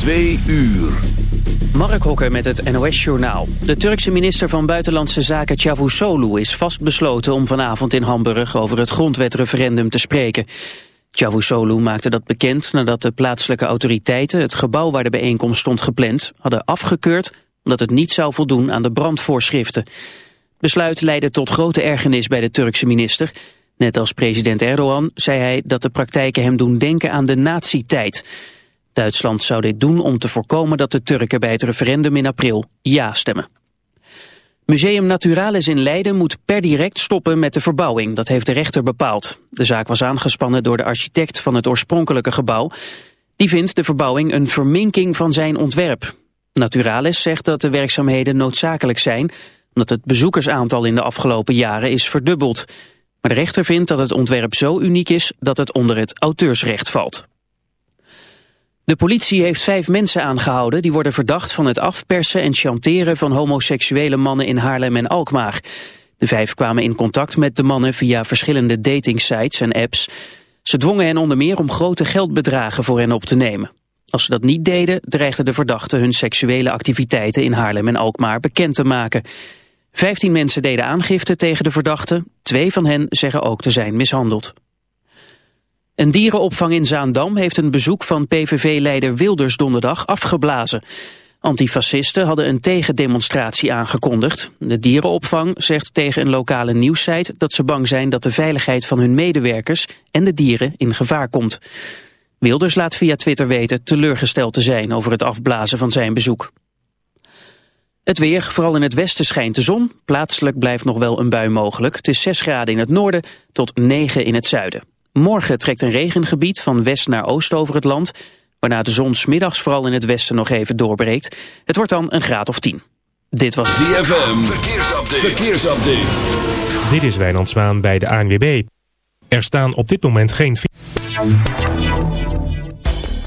Twee uur. Mark Hokker met het NOS-journaal. De Turkse minister van Buitenlandse Zaken Cavusoglu is vastbesloten om vanavond in Hamburg over het grondwetreferendum te spreken. Cavusoglu maakte dat bekend nadat de plaatselijke autoriteiten het gebouw waar de bijeenkomst stond gepland hadden afgekeurd omdat het niet zou voldoen aan de brandvoorschriften. Besluit leidde tot grote ergernis bij de Turkse minister. Net als president Erdogan zei hij dat de praktijken hem doen denken aan de nazi-tijd. Duitsland zou dit doen om te voorkomen dat de Turken bij het referendum in april ja stemmen. Museum Naturalis in Leiden moet per direct stoppen met de verbouwing. Dat heeft de rechter bepaald. De zaak was aangespannen door de architect van het oorspronkelijke gebouw. Die vindt de verbouwing een verminking van zijn ontwerp. Naturalis zegt dat de werkzaamheden noodzakelijk zijn... omdat het bezoekersaantal in de afgelopen jaren is verdubbeld. Maar de rechter vindt dat het ontwerp zo uniek is dat het onder het auteursrecht valt. De politie heeft vijf mensen aangehouden die worden verdacht van het afpersen en chanteren van homoseksuele mannen in Haarlem en Alkmaar. De vijf kwamen in contact met de mannen via verschillende datingsites en apps. Ze dwongen hen onder meer om grote geldbedragen voor hen op te nemen. Als ze dat niet deden, dreigden de verdachten hun seksuele activiteiten in Haarlem en Alkmaar bekend te maken. Vijftien mensen deden aangifte tegen de verdachten. Twee van hen zeggen ook te zijn mishandeld. Een dierenopvang in Zaandam heeft een bezoek van PVV-leider Wilders donderdag afgeblazen. Antifascisten hadden een tegendemonstratie aangekondigd. De dierenopvang zegt tegen een lokale nieuwssite dat ze bang zijn dat de veiligheid van hun medewerkers en de dieren in gevaar komt. Wilders laat via Twitter weten teleurgesteld te zijn over het afblazen van zijn bezoek. Het weer, vooral in het westen schijnt de zon. Plaatselijk blijft nog wel een bui mogelijk. Het is 6 graden in het noorden tot 9 in het zuiden. Morgen trekt een regengebied van west naar oost over het land... waarna de zon smiddags vooral in het westen nog even doorbreekt. Het wordt dan een graad of 10. Dit was ZFM, verkeersupdate. verkeersupdate. Dit is Wijnand Zwaan bij de ANWB. Er staan op dit moment geen...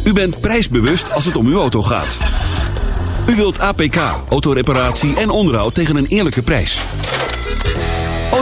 U bent prijsbewust als het om uw auto gaat. U wilt APK, autoreparatie en onderhoud tegen een eerlijke prijs.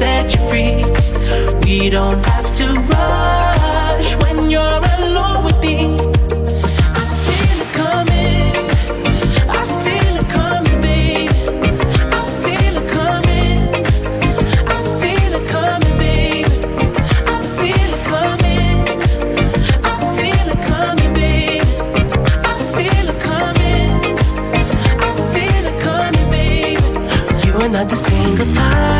set you free. We don't have to rush when you're alone with me. single time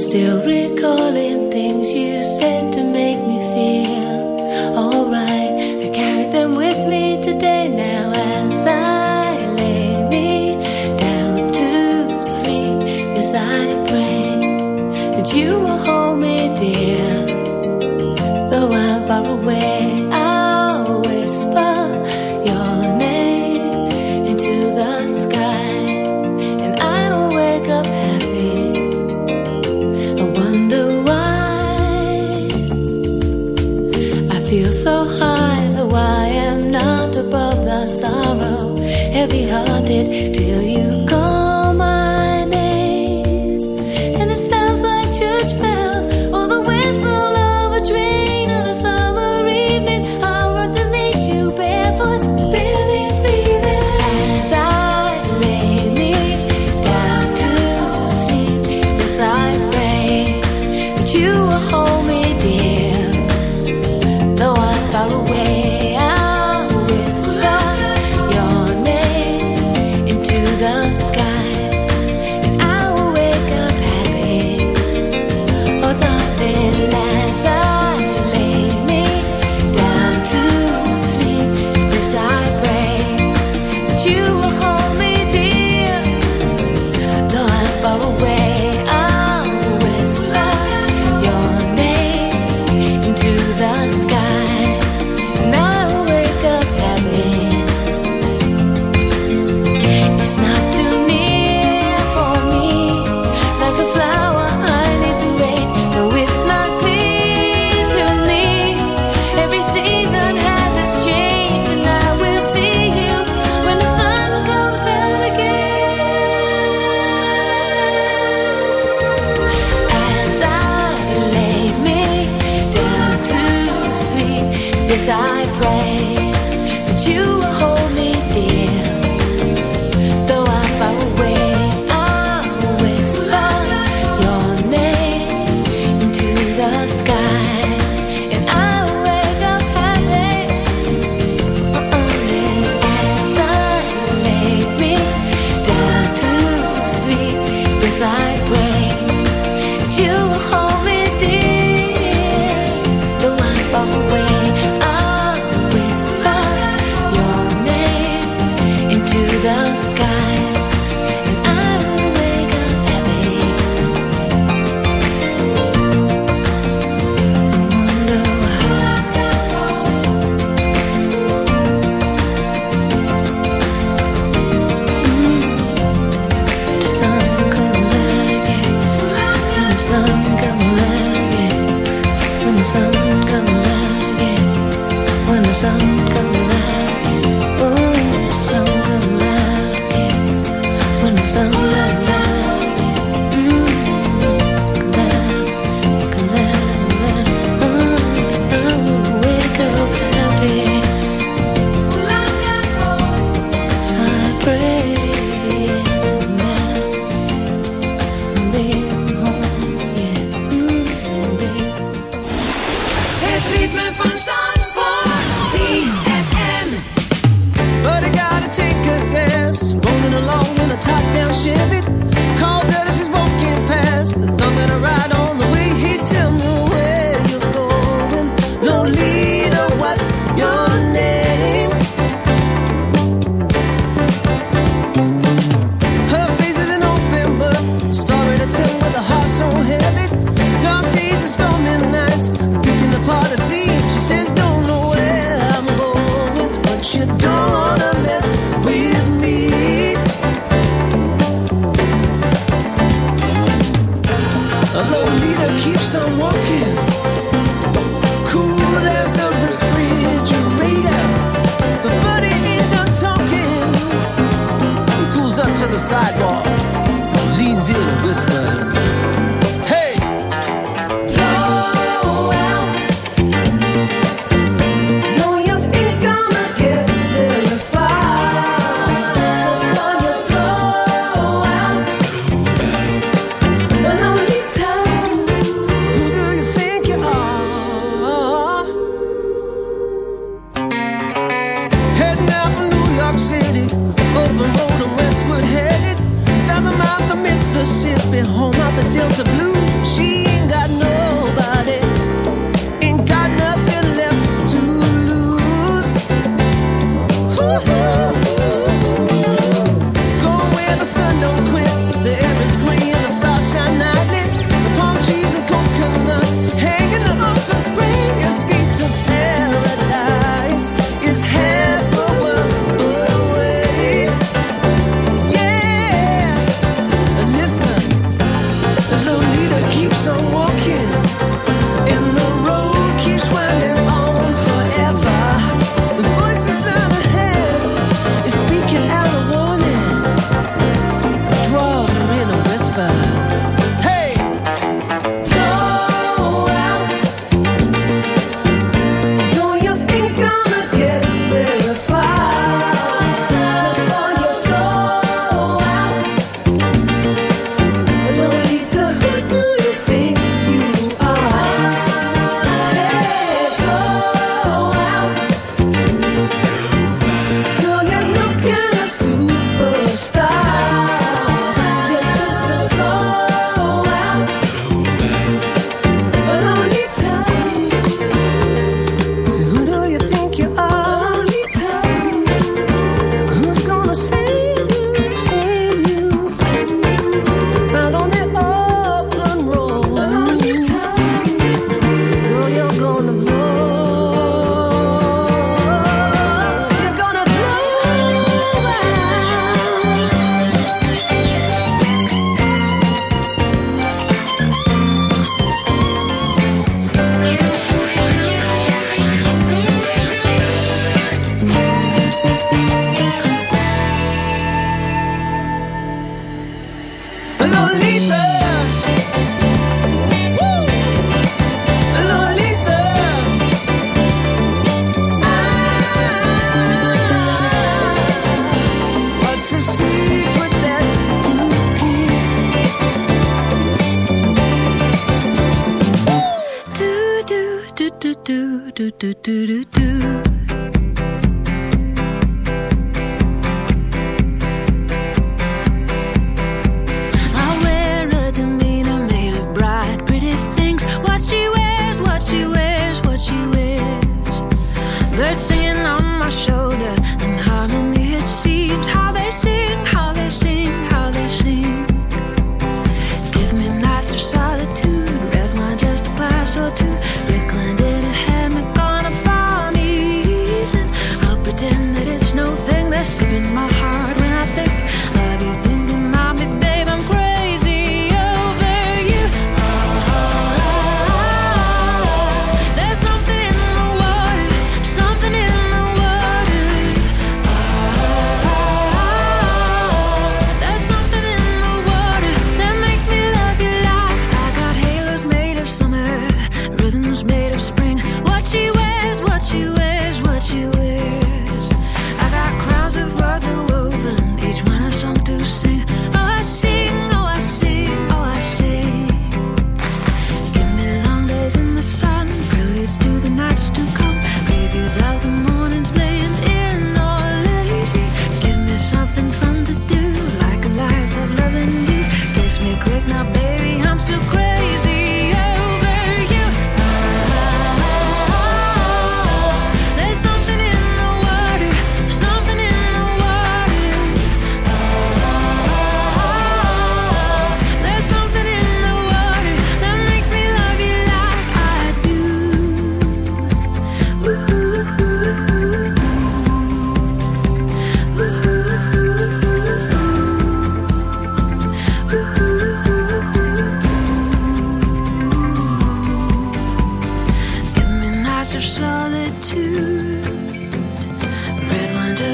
I'm still recalling things you said to make me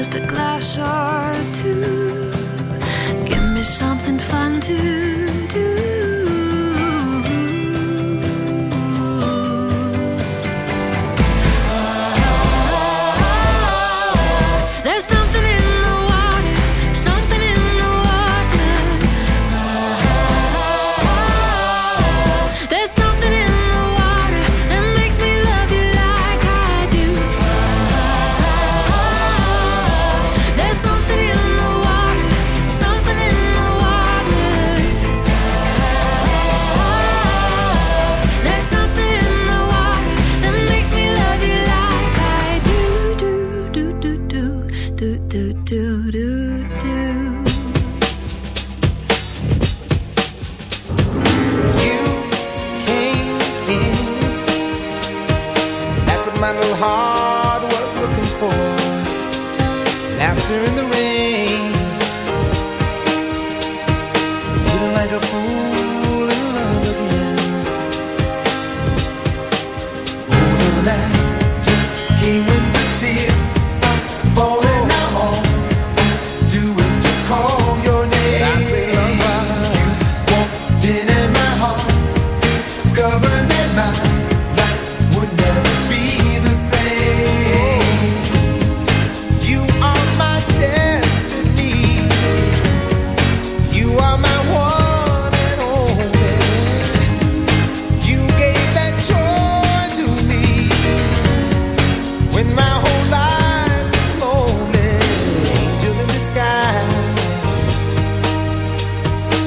just a glass or two. Give me something fun to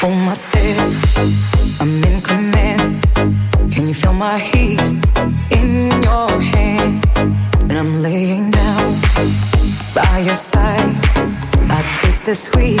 Hold my step, I'm in command. Can you feel my heat in your hands? And I'm laying down by your side. I taste the sweet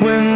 when